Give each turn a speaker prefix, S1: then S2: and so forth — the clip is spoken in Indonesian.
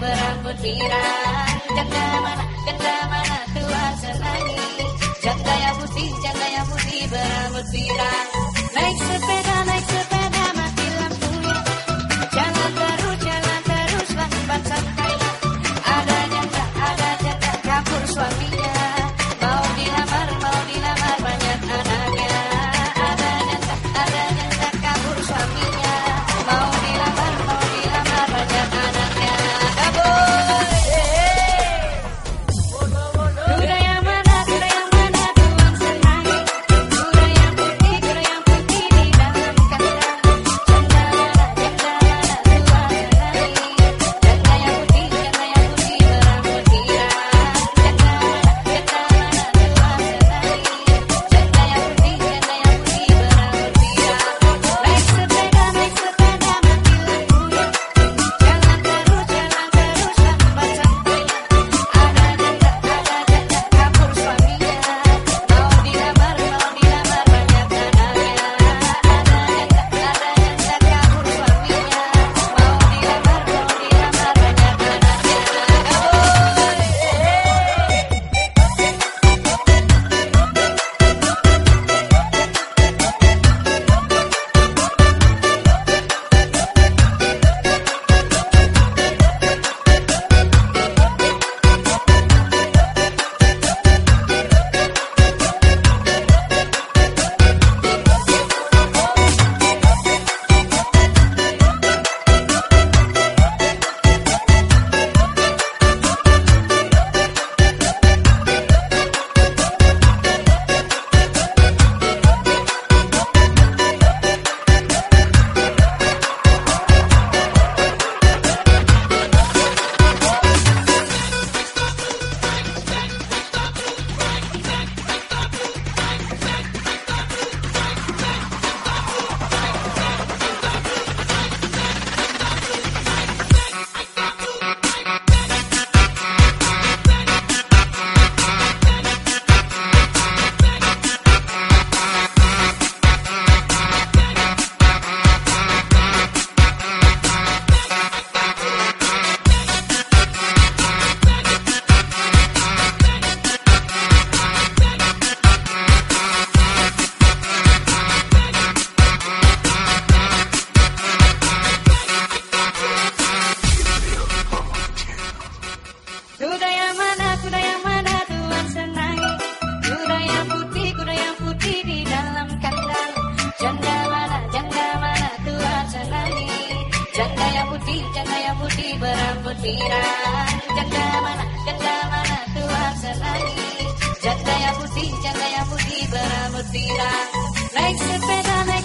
S1: berambut pirang Janda mana, janda mana tua senangi. Janda yang putih, janda yang putih berambut pirang yang mana, kuda yang mana tuan senangi Kuda yang putih, kuda yang putih di dalam kandang. Janda mana, janda mana tuan senangi Janda yang putih, janda yang putih berambut pirang. Janda mana, janda mana tuan senangi Janda yang putih, janda yang putih berambut pirang. Naik sepeda, naik